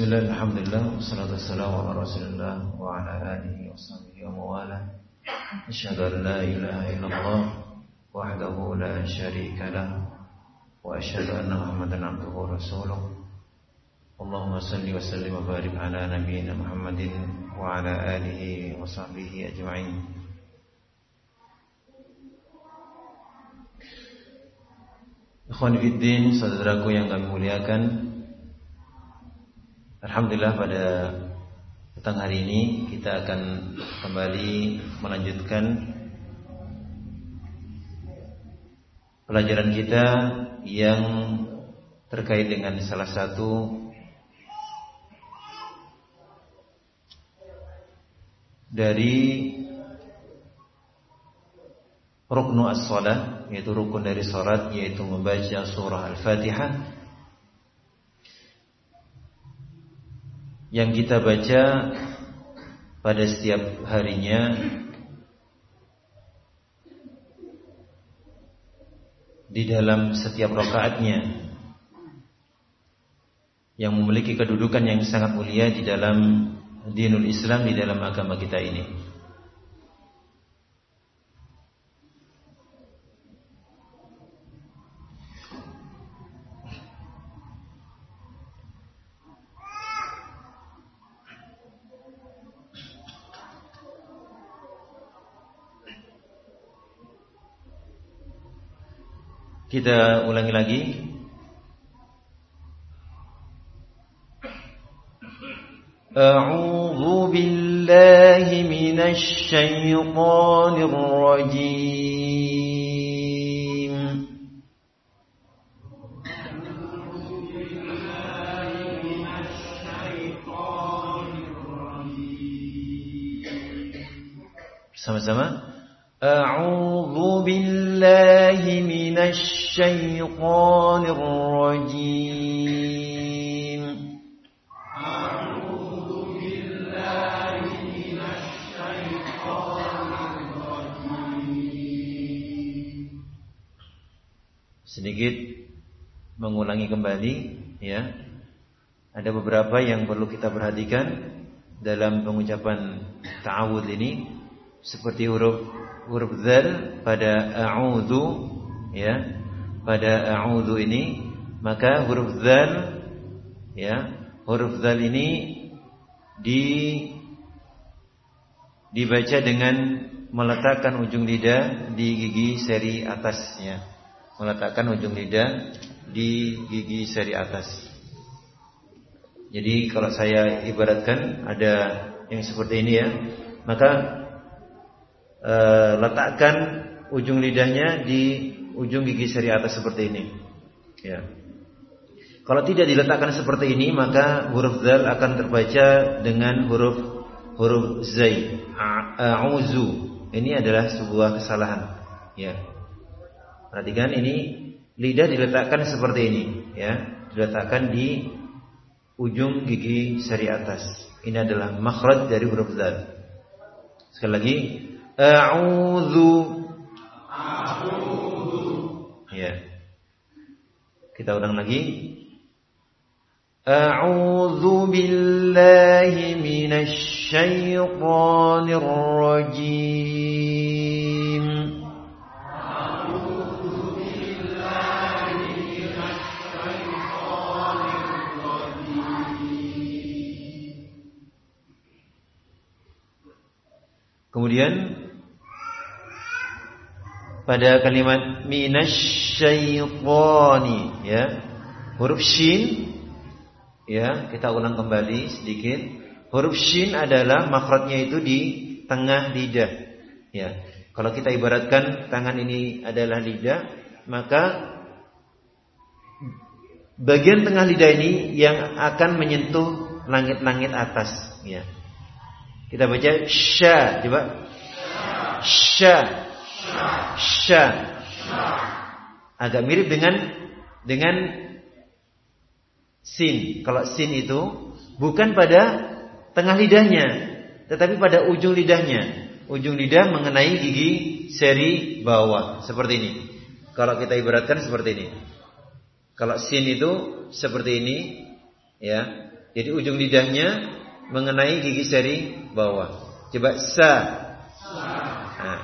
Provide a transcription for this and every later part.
بسم الله الحمد لله والصلاة والسلام على رسول الله وعلى آله وصحبه ومواله. أشهد أن لا إله إلا الله وحده لا شريك له وأشهد أن محمدا عبده ورسوله. اللهم صل وسلم وبارك على نبينا محمد وعلى آله وصحبه أجمعين. Ikhwan Fiddin, saudaraku yang kami Alhamdulillah pada petang hari ini kita akan kembali melanjutkan pelajaran kita yang terkait dengan salah satu dari ruknu as-salat yaitu rukun dari salat yaitu membaca surah Al-Fatihah yang kita baca pada setiap harinya di dalam setiap rakaatnya yang memiliki kedudukan yang sangat mulia di dalam dinul Islam di dalam agama kita ini. Kita ulangi lagi. أعوذ بالله من الشيطان الرجيم beberapa yang perlu kita perhatikan dalam pengucapan ta'awud ini seperti huruf huruf zal pada a'udzu ya pada a'udzu ini maka huruf zal ya huruf zal ini di dibaca dengan meletakkan ujung lidah di gigi seri atasnya. Meletakkan ujung lidah di gigi seri atas jadi kalau saya ibaratkan ada yang seperti ini ya maka e, letakkan ujung lidahnya di ujung gigi seri atas seperti ini. Ya. Kalau tidak diletakkan seperti ini, maka huruf zal akan terbaca dengan huruf huruf zai. A'uzu. Ini adalah sebuah kesalahan. Ya. Perhatikan ini lidah diletakkan seperti ini, ya. Diletakkan di ujung gigi seri atas. Ini adalah makhraj dari huruf zal. Sekali lagi, A'udzu. Ya. Kita ulang lagi. A'udzu billahi minasy syaithanir rajim. Kemudian pada kalimat minasyaitani ya. Huruf shin ya, kita ulang kembali sedikit. Huruf shin adalah makhrajnya itu di tengah lidah. Ya. Kalau kita ibaratkan tangan ini adalah lidah, maka bagian tengah lidah ini yang akan menyentuh langit-langit atas, ya. Kita baca sya, coba. Sya sya. Agak mirip dengan dengan sin. Kalau sin itu bukan pada tengah lidahnya, tetapi pada ujung lidahnya. Ujung lidah mengenai gigi seri bawah seperti ini. Kalau kita ibaratkan seperti ini. Kalau sin itu seperti ini, ya. Jadi ujung lidahnya mengenai gigi seri bawah. Coba sa. Nah,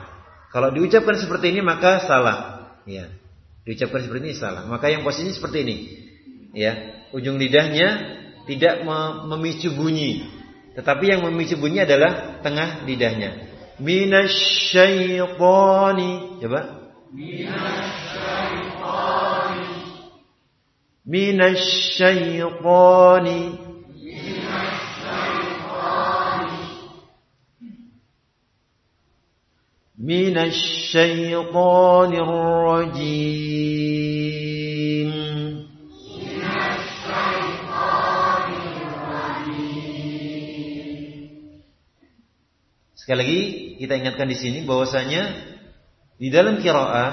kalau diucapkan seperti ini maka salah. Ya. Diucapkan seperti ini salah. Maka yang posisi seperti ini. Ya, ujung lidahnya tidak memicu bunyi. Tetapi yang memicu bunyi adalah tengah lidahnya. Minasyaitani. Coba. Minasyaitani. Minasyaitani. من الشيطان الرجيم من الشيطان الرجيم Sekali lagi kita ingatkan di sini bahwasanya di dalam kiraah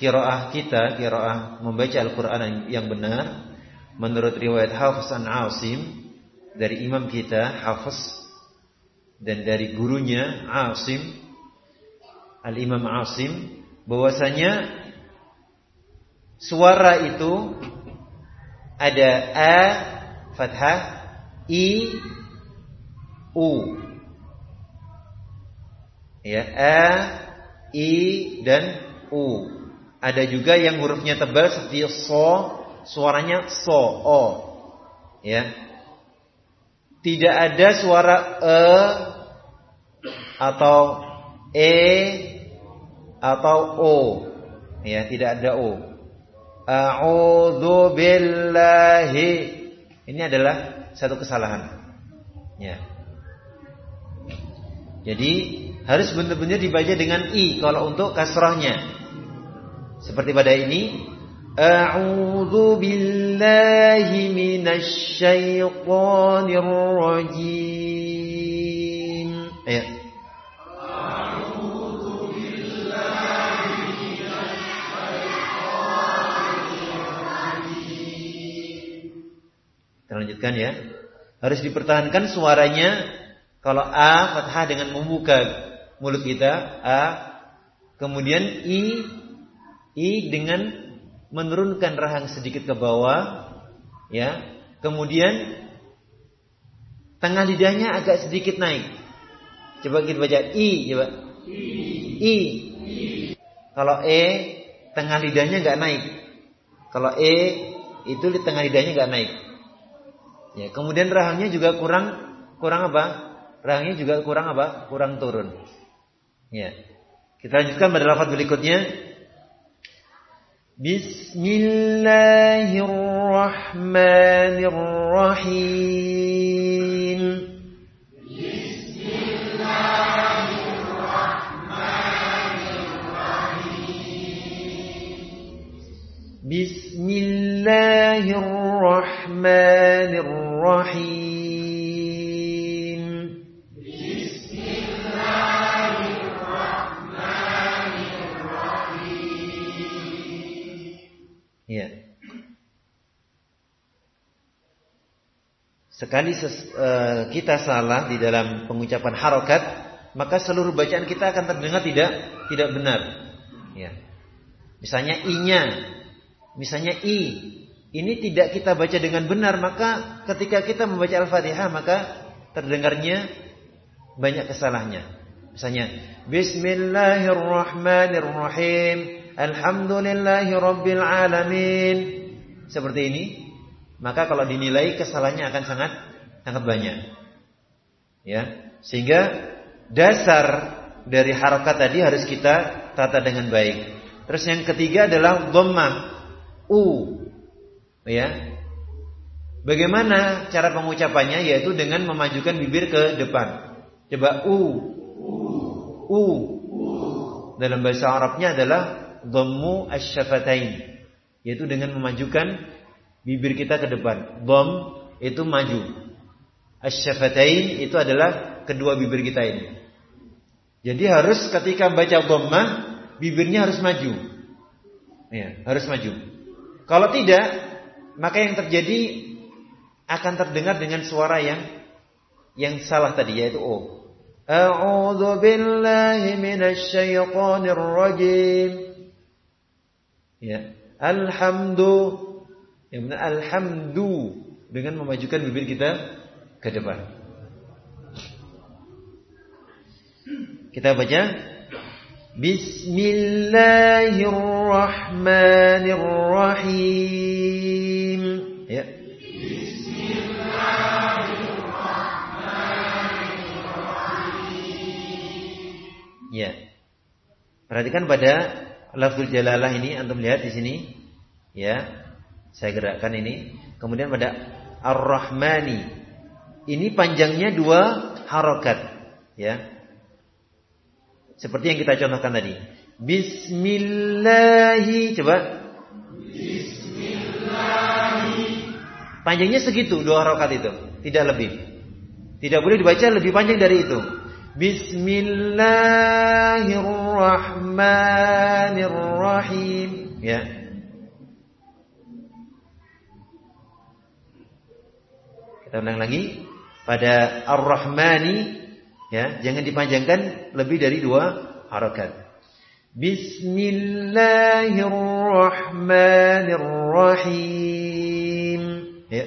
kiraah kita kiraah membaca Al-Qur'an yang benar menurut riwayat Hafiz an Asim dari imam kita Hafiz dan dari gurunya Asim Al-Imam Asim bahwasanya suara itu ada a fathah i u. Ya a i dan u. Ada juga yang hurufnya tebal seperti so suaranya so o. Ya. Tidak ada suara e atau e atau o. Ya, tidak ada o. A'udzu billahi. Ini adalah satu kesalahan. Ya. Jadi harus benar-benar dibaca dengan i kalau untuk kasrahnya. Seperti pada ini A'udzu billahi minasy. Kita lanjutkan ya. Harus dipertahankan suaranya kalau A fathah dengan membuka mulut kita A kemudian I I dengan menurunkan rahang sedikit ke bawah ya. Kemudian tengah lidahnya agak sedikit naik. Coba kita baca I coba. I. Kalau E tengah lidahnya nggak naik. Kalau E itu di tengah lidahnya nggak naik. Ya, kemudian rahangnya juga kurang kurang apa? Rahangnya juga kurang apa? Kurang turun. Ya. Kita lanjutkan pada lafaz berikutnya. Bismillahirrahmanirrahim. Bismillahirrahmanirrahim. Bismillahirrahmanirrahim. الرحيم بسم الله الرحمن الرحيم Ya. Sekali ses, uh, kita salah di dalam pengucapan harokat, maka seluruh bacaan kita akan terdengar tidak tidak benar. Ya. Misalnya i-nya, misalnya i, ini tidak kita baca dengan benar, maka ketika kita membaca Al-Fatihah maka terdengarnya banyak kesalahannya. Misalnya, Bismillahirrahmanirrahim. Alhamdulillahirabbil alamin. Seperti ini, maka kalau dinilai kesalahannya akan sangat sangat banyak. Ya, sehingga dasar dari harokat tadi harus kita tata dengan baik. Terus yang ketiga adalah dhammah u Ya. Bagaimana cara pengucapannya yaitu dengan memajukan bibir ke depan. Coba u. U. Dalam bahasa Arabnya adalah dhammu asy-syafatain. Yaitu dengan memajukan bibir kita ke depan. Dham itu maju. Asy-syafatain itu adalah kedua bibir kita ini. Jadi harus ketika baca dhammah bibirnya harus maju. Ya, harus maju. Kalau tidak, maka yang terjadi akan terdengar dengan suara yang yang salah tadi yaitu o. A'udzu billahi minasy syaithanir rajim. Ya, alhamdu. Yang benar alhamdu. dengan memajukan bibir kita ke depan. Kita baca Bismillahirrahmanirrahim. Ya. Bismillahirrahmanirrahim. Ya. Perhatikan pada lafzul jalalah ini antum lihat di sini ya. Saya gerakkan ini. Kemudian pada Ar-Rahmani. Ini panjangnya dua harokat ya. Seperti yang kita contohkan tadi. Bismillahi. Coba. Bismillahi. Panjangnya segitu dua rakaat itu, tidak lebih. Tidak boleh dibaca lebih panjang dari itu. Bismillahirrahmanirrahim. Ya. Kita ulang lagi. Pada Ar-Rahmani Ya, jangan dipanjangkan lebih dari dua harakat. Bismillahirrahmanirrahim. Ya.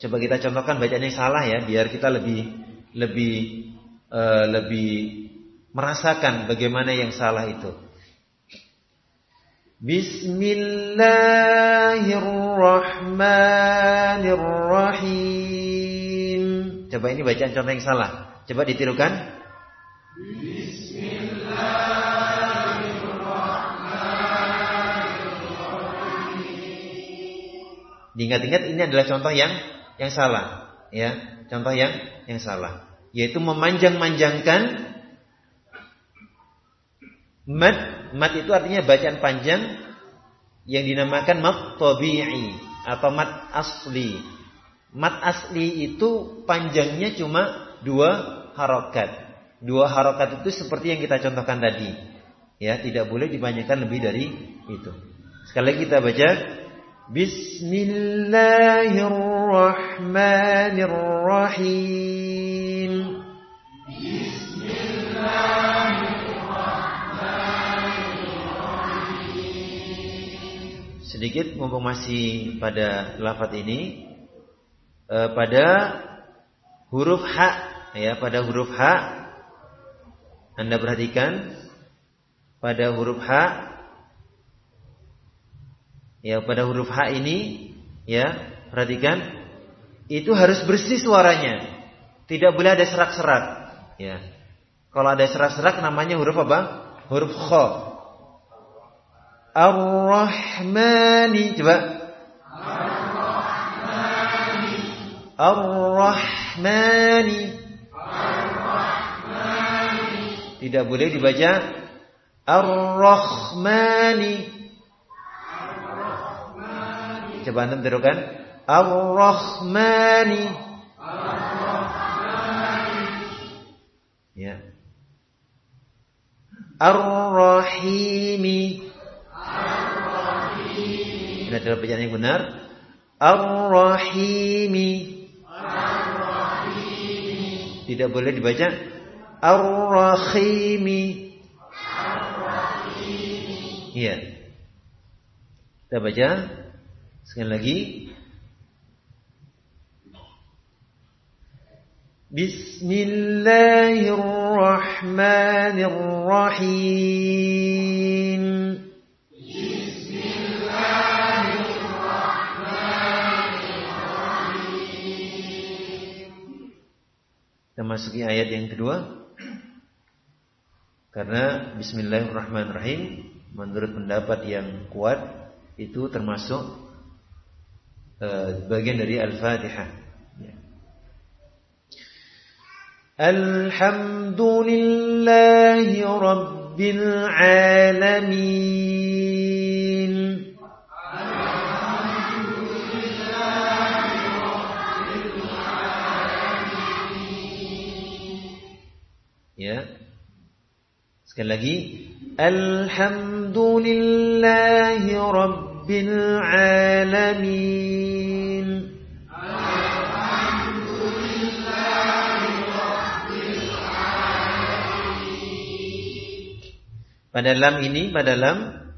Coba kita contohkan bacaan yang salah ya, biar kita lebih lebih uh, lebih merasakan bagaimana yang salah itu. Bismillahirrahmanirrahim. Coba ini bacaan contoh yang salah. Coba ditirukan. Bismillahirrahmanirrahim. Diingat-ingat ini adalah contoh yang yang salah, ya. Contoh yang yang salah, yaitu memanjang-manjangkan mad mat itu artinya bacaan panjang yang dinamakan mat tabi'i atau mat asli. Mat asli itu panjangnya cuma dua harokat. Dua harokat itu seperti yang kita contohkan tadi. Ya, tidak boleh dipanjangkan lebih dari itu. Sekali lagi kita baca Bismillahirrahmanirrahim. Bismillahirrahmanirrahim. Sedikit mumpung masih pada lafat ini e, pada huruf h ya pada huruf h Anda perhatikan pada huruf h ya pada huruf h ini ya perhatikan itu harus bersih suaranya tidak boleh ada serak-serak ya. Kalau ada serak-serak namanya huruf apa? Huruf kha Ar-Rahmani coba. Ar-Rahmani. Ar-Rahmani. Ar-Rahmani. Tidak boleh dibaca Ar-Rahmani. Ar-Rahmani. Coba antum tirukan. Ar-Rahmani. Ar-Rahmani. Ya. Ar-Rahimi. Ini adalah bacaan yang benar. Ar-Rahimi. Ar-Rahimi. Tidak boleh dibaca Ar-Rahimi. Ar-Rahimi. Iya. Kita baca sekali lagi. Bismillahirrahmanirrahim. Kita masuki ayat yang kedua. Karena Bismillahirrahmanirrahim menurut pendapat yang kuat itu termasuk uh, bagian dari Al-Fatihah. Ya. Sekali lagi. Alhamdulillahi Rabbil Alamin. Pada lam ini, pada lam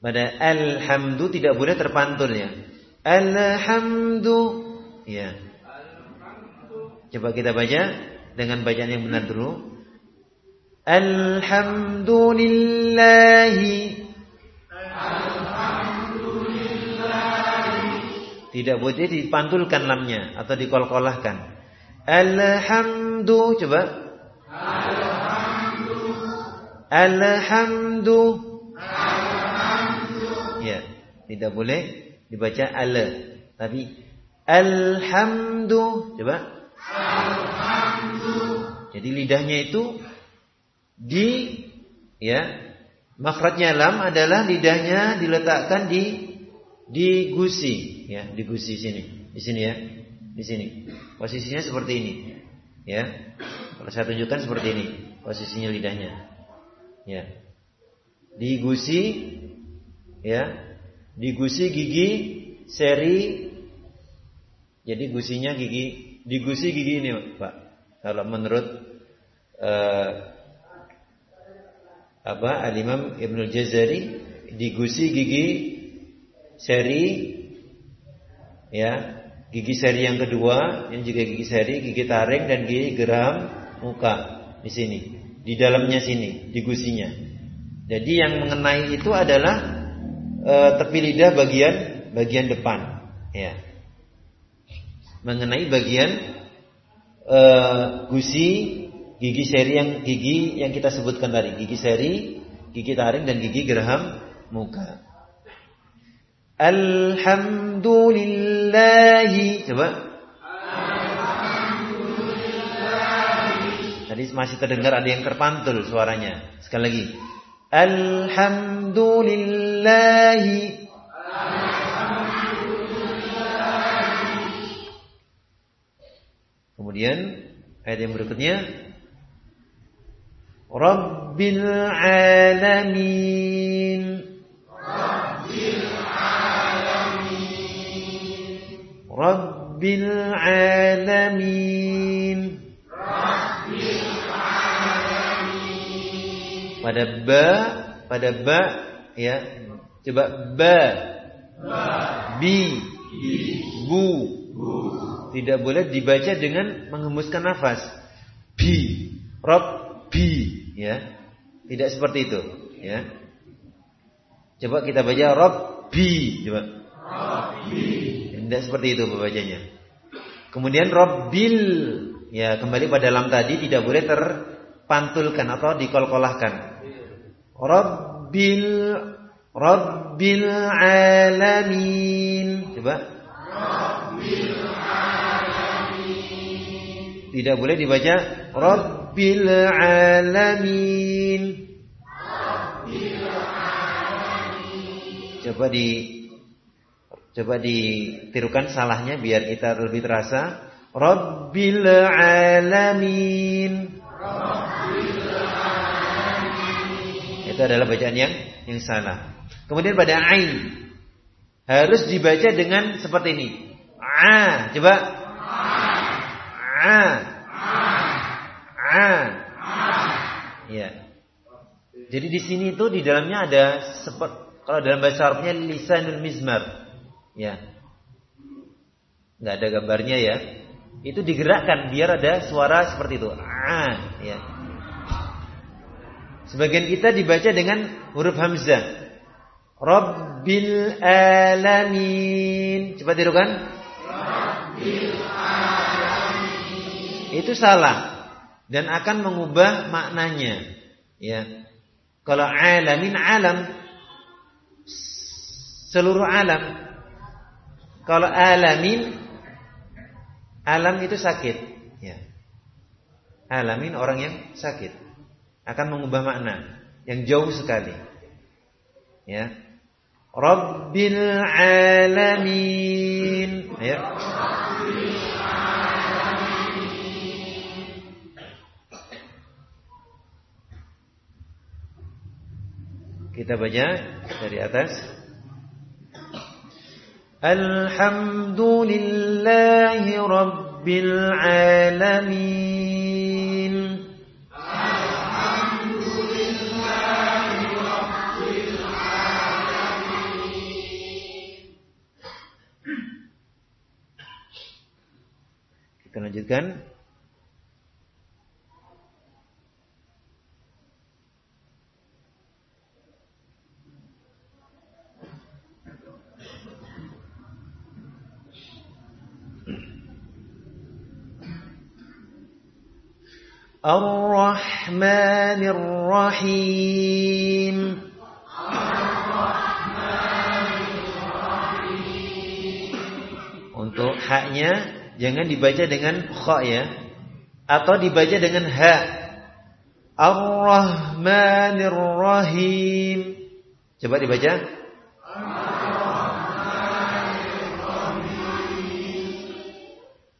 Pada alhamdu tidak boleh terpantul ya. Alhamdu ya. Coba kita baca dengan bacaan yang benar dulu. Alhamdulillahi Tidak boleh dipantulkan lamnya atau dikol-kolahkan. Alhamdu coba. Alhamdu. Alhamdu. Alhamdu. Ya, tidak boleh dibaca al, tapi alhamdu. Coba. Jadi lidahnya itu di ya makhrajnya lam adalah lidahnya diletakkan di di gusi ya di gusi sini di sini ya di sini. Posisinya seperti ini ya. Kalau saya tunjukkan seperti ini posisinya lidahnya ya. Di gusi ya di gusi gigi seri jadi gusinya gigi di gusi gigi ini pak. Kalau menurut uh, apa Al Imam Ibnul Jazari di gusi gigi seri ya gigi seri yang kedua yang juga gigi seri gigi taring dan gigi geram muka di sini di dalamnya sini di gusinya jadi yang mengenai itu adalah e, tepi lidah bagian bagian depan ya mengenai bagian e, gusi gigi seri yang gigi yang kita sebutkan tadi. Gigi seri gigi taring dan gigi geraham muka. Alhamdulillahi. Coba. Tadi masih terdengar ada yang terpantul suaranya. Sekali lagi. Alhamdulillahi Kemudian ayat yang berikutnya Rabbil alamin. Rabbil alamin. Rabbil alamin Pada ba Pada ba Ya. Coba ba. Ba Bi. Bi Bu Bu Tidak boleh dibaca dengan menghembuskan nafas. Bi. Rob Bi. Ya. Tidak seperti itu. Ya. Coba kita baca Rob Bi. Coba. Rabbi tidak seperti itu bacanya. Kemudian Robbil ya kembali pada dalam tadi tidak boleh terpantulkan atau dikolkolahkan. Robbil Rabbil alamin. Coba. Tidak boleh dibaca. Rabbil alamin. Coba di Coba ditirukan salahnya biar kita lebih terasa. Rabbil alamin. Rabbil alamin. Itu adalah bacaan yang yang salah. Kemudian pada ain harus dibaca dengan seperti ini. A, coba. A. A. Ya. Jadi di sini itu di dalamnya ada seperti kalau dalam bahasa Arabnya lisanul mizmar. Ya. Nggak ada gambarnya ya. Itu digerakkan biar ada suara seperti itu. Ah, ya. Sebagian kita dibaca dengan huruf hamzah. Rabbil alamin. Coba tirukan. Rabbil. Itu salah dan akan mengubah maknanya. Ya. Kalau alamin alam seluruh alam kalau alamin alam itu sakit, ya. Alamin orang yang sakit akan mengubah makna yang jauh sekali. Ya. Rabbil Alamin. Ya. Kita baca dari atas. Alhamdulillahi Rabbil Alamin. العالمين lanjutkan. الرحمن الرحيم Untuk haknya jangan dibaca dengan kha ya atau dibaca dengan ha. Ar-Rahmanir Rahim. Coba dibaca.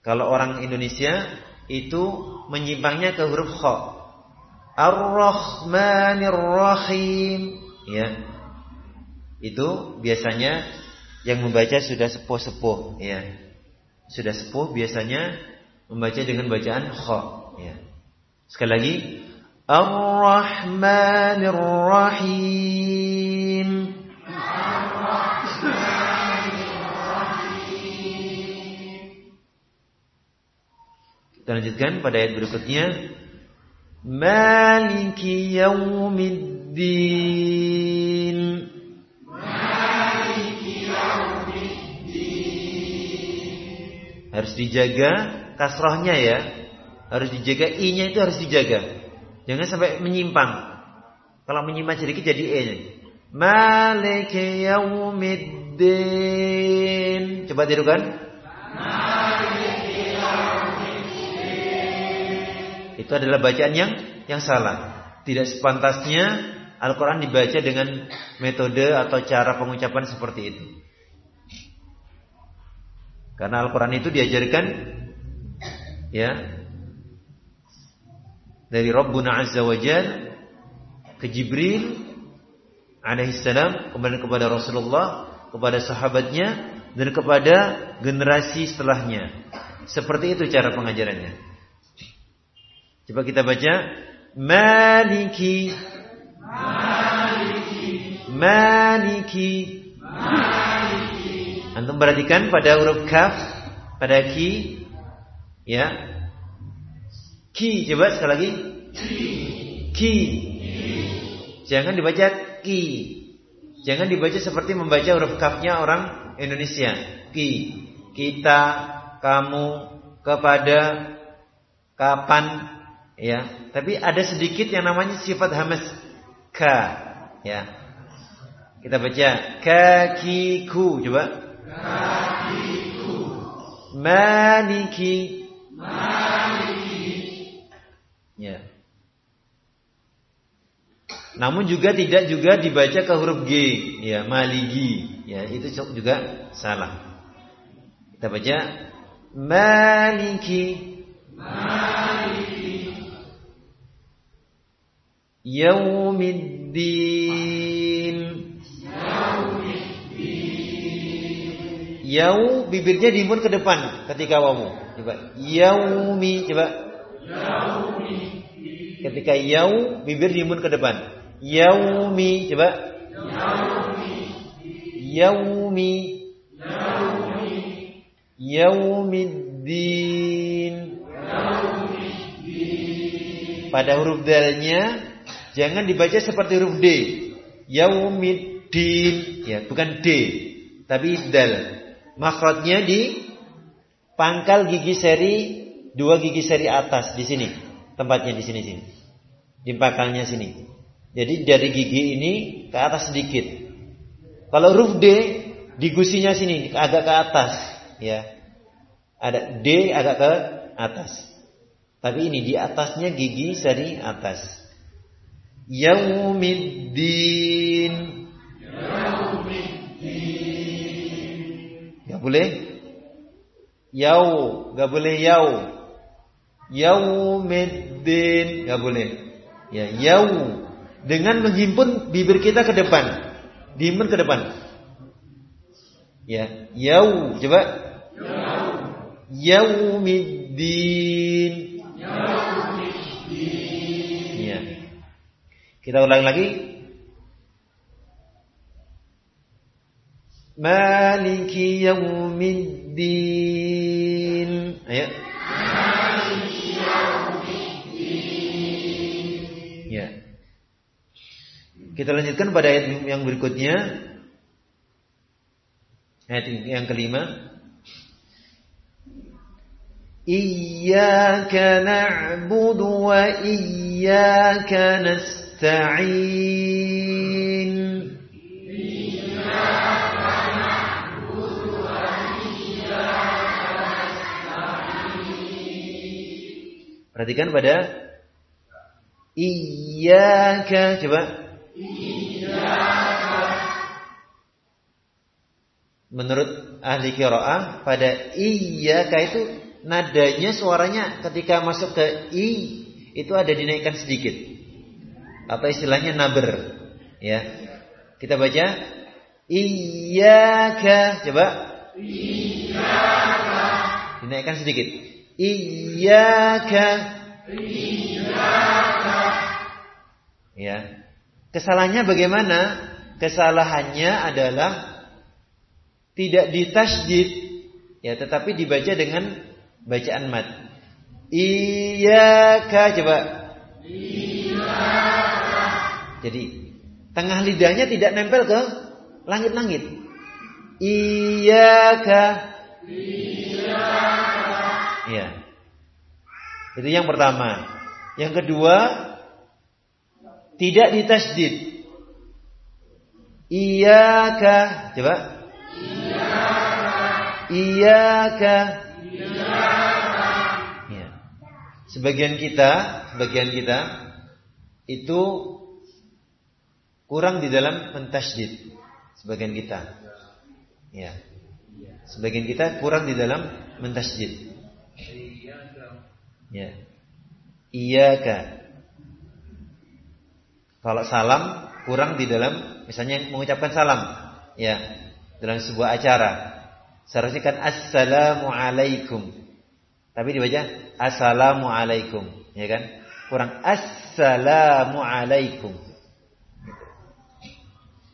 Kalau orang Indonesia itu menyimpangnya ke huruf kha. Ar-Rahmanir Rahim. Ya. Itu biasanya yang membaca sudah sepuh-sepuh, ya. Sudah sepuh biasanya membaca dengan bacaan kha, ya. Sekali lagi, Ar-Rahmanir Rahim. Kita lanjutkan pada ayat berikutnya. Maliki yaumiddin. Harus dijaga kasrohnya ya. Harus dijaga i-nya itu harus dijaga. Jangan sampai menyimpang. Kalau menyimpang sedikit jadi e nya. Maliki yaumiddin. Coba tirukan. Itu adalah bacaan yang yang salah. Tidak sepantasnya Al-Quran dibaca dengan metode atau cara pengucapan seperti itu. Karena Al-Quran itu diajarkan ya dari Rabbuna Azza wa Jal ke Jibril alaihissalam kemudian kepada Rasulullah kepada sahabatnya dan kepada generasi setelahnya. Seperti itu cara pengajarannya. Coba kita baca Maliki Maliki. Maliki. Maliki Antum perhatikan pada huruf kaf pada ki ya. Ki coba sekali lagi. Ki. Jangan dibaca ki. Jangan dibaca seperti membaca huruf kafnya orang Indonesia. Ki. Kita kamu kepada kapan ya. Tapi ada sedikit yang namanya sifat hamas. Ka ya. Kita baca kakiku coba maliki. Maliki ya. Namun juga tidak juga dibaca ke huruf G. Ya maligi. Ya itu juga salah. Kita baca maliki maliki. Yaumiddin. Yau bibirnya dimun ke depan ketika wawu. Coba yaumi coba. Yaumi. Ketika yau bibir dimun ke depan. Yaumi coba. Yaumi. Yaumi. Yaumi. Yaumiddin. Yaumiddin. Pada huruf dalnya Jangan dibaca seperti huruf D. Yaumiddin, ya, bukan D, tapi dal. Makhrajnya di pangkal gigi seri dua gigi seri atas di sini. Tempatnya di sini sini. Di pangkalnya sini. Jadi dari gigi ini ke atas sedikit. Kalau huruf D di gusinya sini agak ke atas, ya. Ada D agak ke atas. Tapi ini di atasnya gigi seri atas. Yaumiddin. Boleh. Yau, gak boleh yau. Yaumiddin, gak boleh. Ya, yau. Dengan menghimpun bibir kita ke depan. Dihimpun ke depan. Ya, yau. Coba. Yau. Yaumiddin. Kita ulang lagi. Maliki yaumiddin. Ayo. Ya. Kita lanjutkan pada ayat yang berikutnya. Ayat yang kelima. Iyyaka na'budu wa iyyaka nasta'in. Perhatikan pada Iyaka coba. Iyaka. Menurut ahli qiraah pada iyaka itu nadanya suaranya ketika masuk ke i itu ada dinaikkan sedikit. Atau istilahnya naber. Ya. Kita baca iyaka coba. Iyaka. Dinaikkan sedikit. Iyaka. Iyaka. Ya. Kesalahannya bagaimana? Kesalahannya adalah tidak ditasjid ya, tetapi dibaca dengan bacaan mat. Iyaka coba. Iyaka. Jadi tengah lidahnya tidak nempel ke langit-langit. Iyaka. Iyaka. Ya. Itu yang pertama. Yang kedua, tidak ditasdid. Iyaka. Coba. Iyaka. Iyaka. Iyaka. Ya. Sebagian kita, sebagian kita itu kurang di dalam mentasdid. Sebagian kita. Ya. Sebagian kita kurang di dalam mentasdid. Ya. Iyaka. Kalau salam kurang di dalam misalnya mengucapkan salam ya dalam sebuah acara. Seharusnya kan assalamu alaikum. Tapi dibaca assalamu alaikum, ya kan? Kurang assalamu alaikum.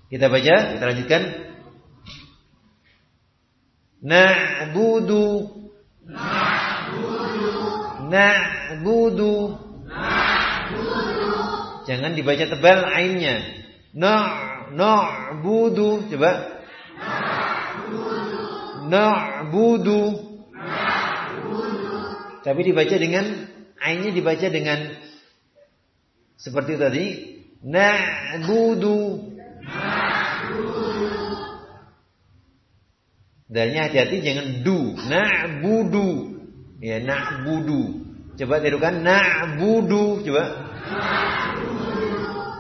Kita baca, kita lanjutkan. Na'budu Na'budu Na'budu Jangan dibaca tebal ainnya. Na na'budu coba. Na'budu. Tapi dibaca dengan ainnya dibaca dengan seperti tadi. Na'budu. Dalnya hati-hati jangan du. Na'budu. Ya na'budu. Coba tirukan na'budu. Coba.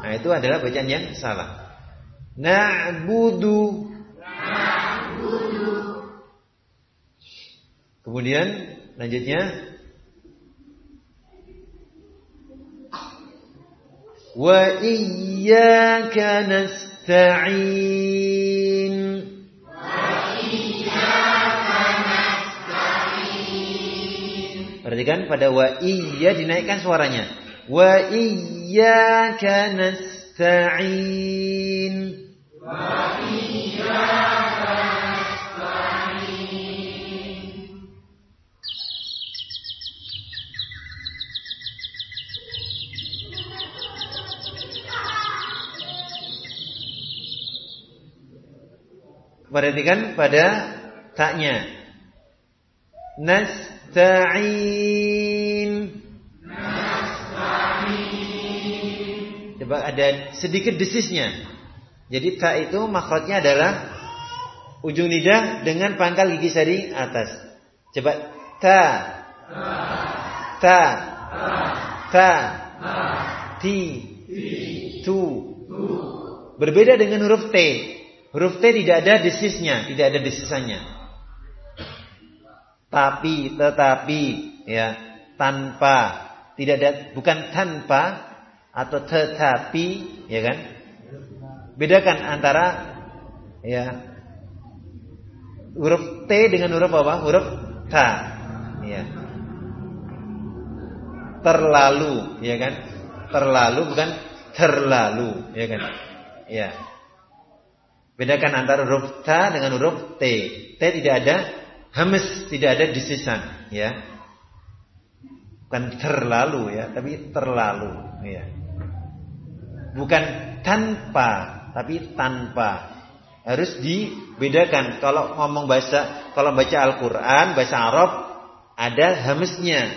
Nah, itu adalah bacaan yang salah. Na'budu. Na'budu. Kemudian lanjutnya Wa iyyaka nasta'in. Perhatikan pada wa iya dinaikkan suaranya. Wa iyyaka nasta'in. Wa. Perhatikan pada taknya. Nasta'in. Coba ada sedikit desisnya. Jadi ta itu makrotnya adalah ujung lidah dengan pangkal gigi sari atas. Coba ta. Ta. Ta. Ti. Tu. Berbeda dengan huruf T. Huruf T tidak ada desisnya, tidak ada desisannya. Tapi, tetapi, ya, tanpa, tidak ada, bukan tanpa atau tetapi, ya kan? Bedakan antara ya huruf T dengan huruf apa? Huruf ta. Ya. Terlalu, ya kan? Terlalu bukan terlalu, ya kan? Ya. Bedakan antara huruf ta dengan huruf T. T tidak ada hames, tidak ada disisan, ya. Bukan terlalu ya, tapi terlalu ya. Bukan tanpa, tapi tanpa. Harus dibedakan. Kalau ngomong bahasa, kalau baca Al-Qur'an bahasa Arab ada hamesnya.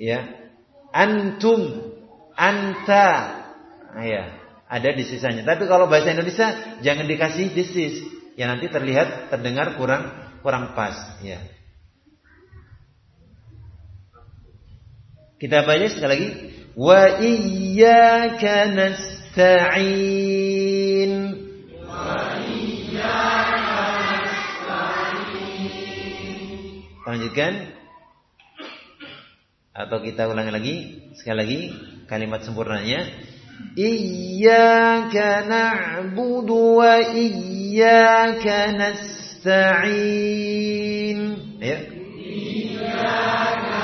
Ya. Antum, anta. Nah, ya, ada di sisanya. Tapi kalau bahasa Indonesia jangan dikasih this is. Ya nanti terlihat terdengar kurang kurang pas, ya. Kita baca sekali lagi. Wa iyyaka nasta'in. Lanjutkan. Atau kita ulangi lagi sekali lagi kalimat sempurnanya. Iyyaka na'budu wa iyyaka nasta'in. Ya. Iyyaka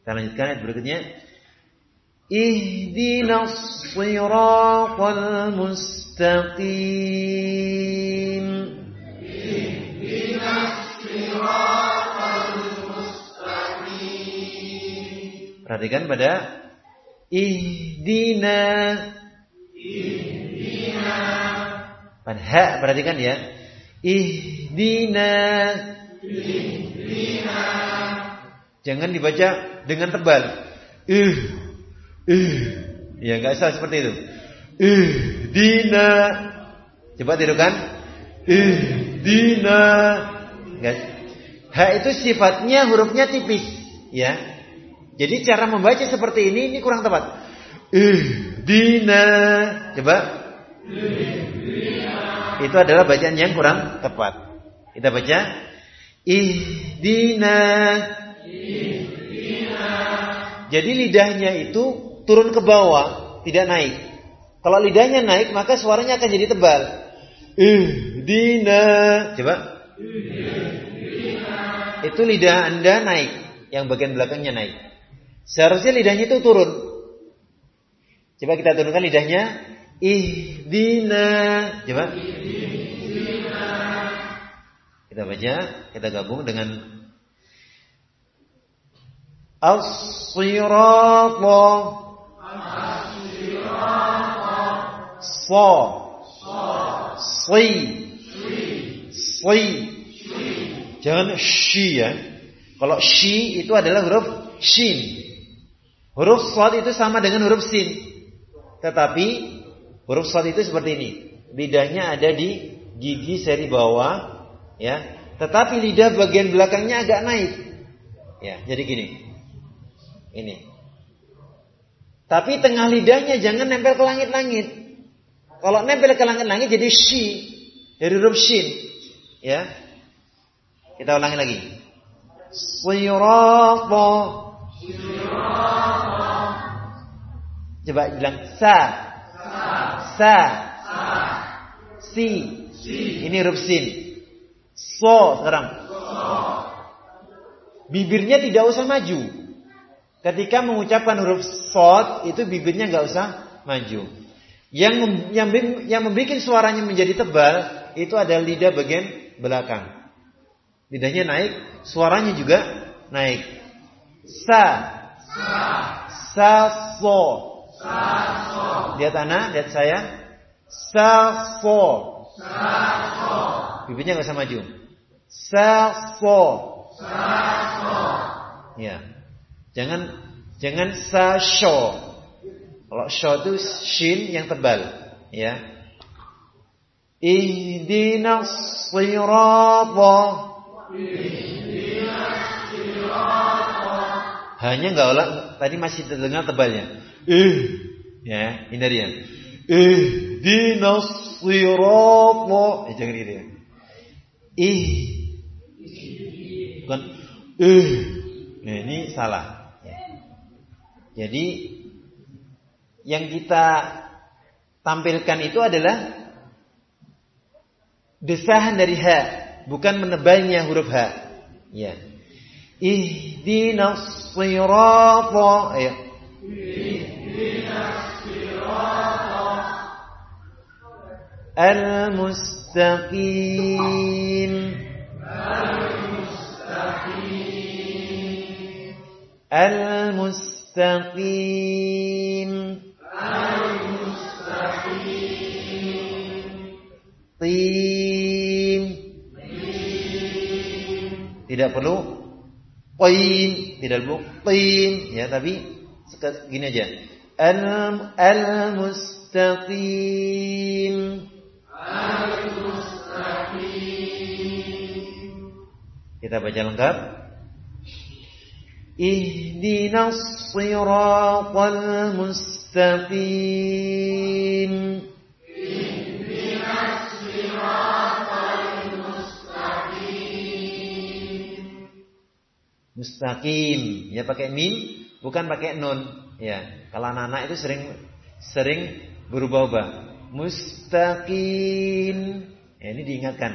Kita lanjutkan ayat berikutnya. Ihdinas siratal mustaqim. Ihdinas siratal mustaqim. Perhatikan pada ihdina. Ihdina. Pada ha, perhatikan ya. Ihdina. Ihdina. Jangan dibaca dengan tebal. Ih, ih. Ya nggak usah seperti itu. Ih, dina. Coba tirukan. Ih, dina. Enggak. Ha itu sifatnya hurufnya tipis, ya. Jadi cara membaca seperti ini ini kurang tepat. Ih, dina. Coba. Itu adalah bacaan yang kurang tepat. Kita baca. Ihdina. Jadi lidahnya itu turun ke bawah, tidak naik. Kalau lidahnya naik, maka suaranya akan jadi tebal. Ihdina. Coba. Itu lidah Anda naik, yang bagian belakangnya naik. Seharusnya lidahnya itu turun. Coba kita turunkan lidahnya. Ihdina. Coba. Kita baca, kita gabung dengan As-sirata. As-sirata. Sa. Sa. Si. Si. Jangan shi ya. Kalau shi itu adalah huruf shin huruf sad itu sama dengan huruf sin tetapi huruf sad itu seperti ini lidahnya ada di gigi seri bawah ya tetapi lidah bagian belakangnya agak naik ya jadi gini ini. Tapi tengah lidahnya jangan nempel ke langit-langit. Kalau nempel ke langit-langit jadi shi. Dari huruf shin. Ya. Kita ulangi lagi. Sirata. Coba bilang sa. Sa. Si. Ini huruf sin. So sekarang. Bibirnya tidak usah maju. Ketika mengucapkan huruf sod itu bibirnya nggak usah maju. Yang mem, yang yang membuat suaranya menjadi tebal itu adalah lidah bagian belakang. Lidahnya naik, suaranya juga naik. Sa, sa, sa so. Sa, so. Lihat anak, lihat saya. Sa so. Sa so. Bibirnya nggak usah maju. Sa so. Sa so. Ya. Jangan jangan sa sho. Kalau sho itu shin yang tebal, ya. Ihdinas sirata. Hanya enggak olah tadi masih terdengar tebalnya. Ih, ya, hindari ya. Ihdinas sirata. Eh, jangan gitu ya. Ih. Bukan ih. Nah, ini salah. Jadi yang kita tampilkan itu adalah desahan dari ha, bukan menebalnya huruf ha. Ya. اهدنا الصراط اهدنا الصراط المستقيم. المستقيم. المستقيم المستقيم طين. tidak perlu tin tidak perlu tin ya tapi gini aja. Al al mustaqim al mustaqim. Kita baca lengkap. Ihdinas siratal mustaqim mustaqim ya pakai mim bukan pakai nun ya kalau anak-anak itu sering sering berubah-ubah mustaqim ya, ini diingatkan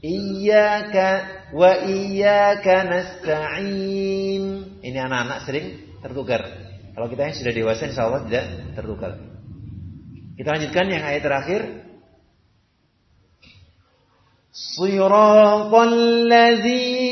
iyyaka wa iyyaka nasta'in ini anak-anak sering tertukar kalau kita yang sudah dewasa insya Allah tidak tertukar kita lanjutkan yang ayat terakhir صراط الذين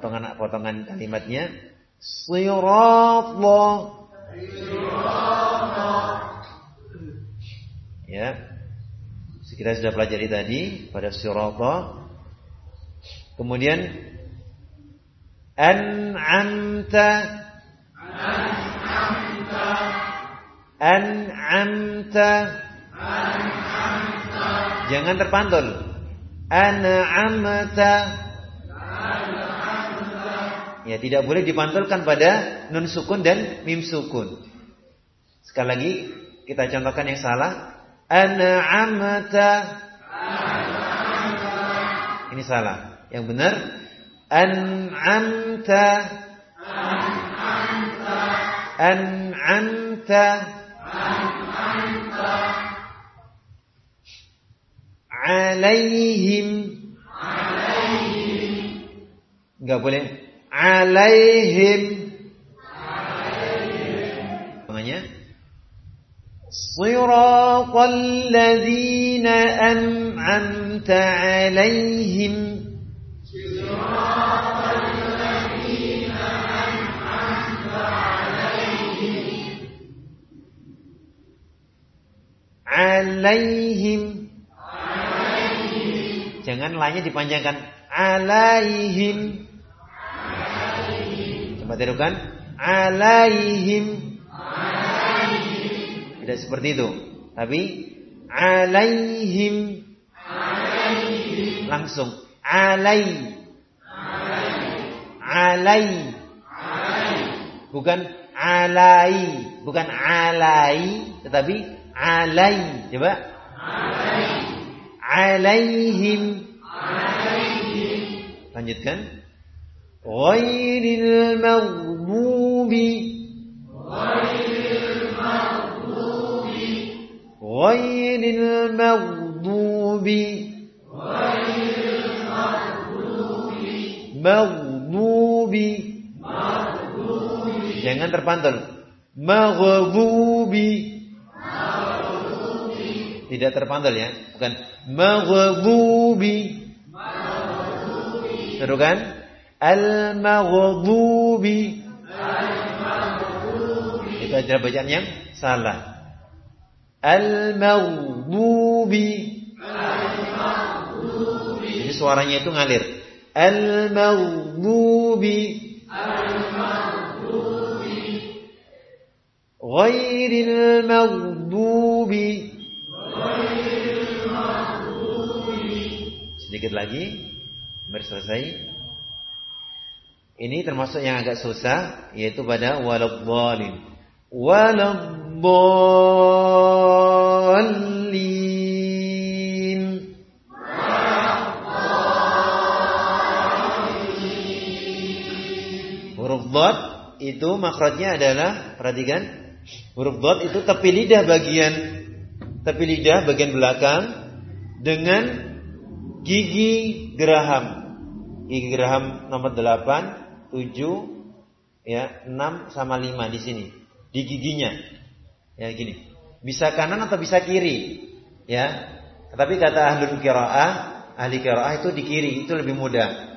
Yeah. potongan kalimatnya siratlah ya. Kita sudah pelajari tadi pada siratlah kemudian an'amta. An'amta. An'amta jangan terpantul an'amta Ya, tidak boleh dipantulkan pada nun sukun dan mim sukun. Sekali lagi kita contohkan yang salah. An'amta. Ini salah. Yang benar an'amta. An'amta. An'amta. An'amta. Alaihim. Alaihim. Enggak boleh alaihim. Namanya siratal ladzina alaihim. Jangan lainnya dipanjangkan. Alaihim Coba tirukan. Alaihim. Alaihim. Tidak seperti itu. Tapi alaihim. Alaihim. Langsung. Alai. Alai. Alai. Bukan alai. Bukan alai. Tetapi alai. Coba. Alai. Alaihim. Alaihim. Lanjutkan. غير المغضوب غير المغضوب غير المغضوب غير المغضوب مغضوب jangan terpantul maghdubi tidak terpantul ya bukan maghdubi serukan Al-maghdubi. Itu aja bacaan yang salah. Al-maghdubi. Jadi suaranya itu ngalir. Al-maghdubi. Al-maghdubi. Ghairil maghdubi. Sedikit lagi. Berselesai. Ini termasuk yang agak susah yaitu pada waladhdallin. Waladhdallin. Huruf dot itu makrotnya adalah perhatikan huruf dot itu tepi lidah bagian tepi lidah bagian belakang dengan gigi geraham. Gigi geraham nomor 8, 7, ya, 6 sama 5 di sini. Di giginya. Ya gini. Bisa kanan atau bisa kiri. Ya. Tetapi kata ahli qiraah, ahli qiraah itu di kiri, itu lebih mudah.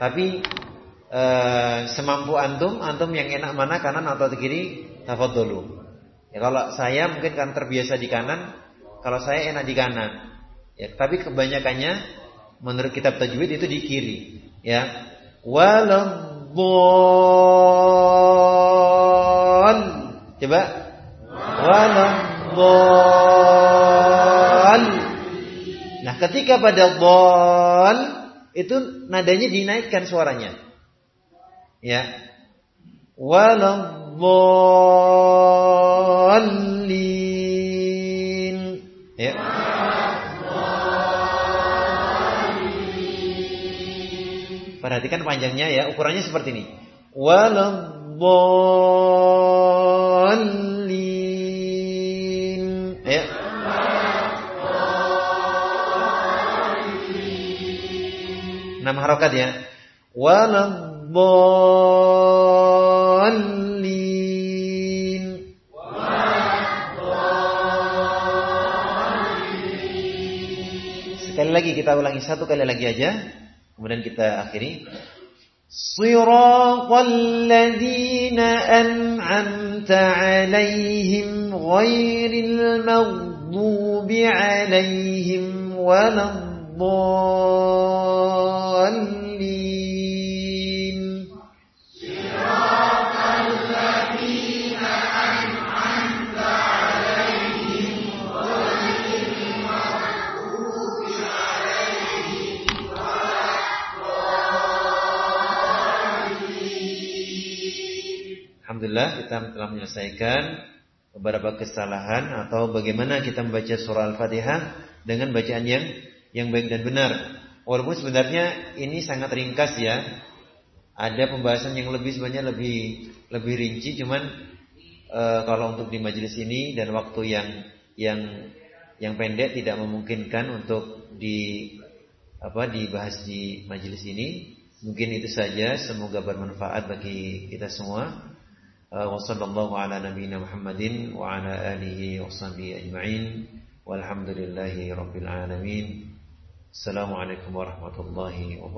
Tapi e, semampu antum, antum yang enak mana kanan atau kiri, tafadholu. Ya kalau saya mungkin kan terbiasa di kanan, kalau saya enak di kanan. Ya, tapi kebanyakannya menurut kitab tajwid itu di kiri, ya. Waladdall. Coba. Waladdall. Nah, ketika pada dhal itu nadanya dinaikkan suaranya. Ya. Waladdallin. Ya. Perhatikan panjangnya ya, ukurannya seperti ini. Waladdallin. Ya. Enam harokat ya. Waladdallin. Sekali lagi kita ulangi satu kali lagi aja. Kemudian kita akhiri. Siratal ladzina an'amta 'alaihim ghairil maghdubi 'alaihim waladdallin. Alhamdulillah kita telah menyelesaikan beberapa kesalahan atau bagaimana kita membaca surah Al-Fatihah dengan bacaan yang yang baik dan benar. Walaupun sebenarnya ini sangat ringkas ya. Ada pembahasan yang lebih sebenarnya lebih lebih rinci cuman e, kalau untuk di majelis ini dan waktu yang yang yang pendek tidak memungkinkan untuk di apa dibahas di majelis ini. Mungkin itu saja semoga bermanfaat bagi kita semua. وصلى الله على نبينا محمد وعلى آله وصحبه أجمعين والحمد لله رب العالمين. السلام عليكم ورحمة الله وبركاته.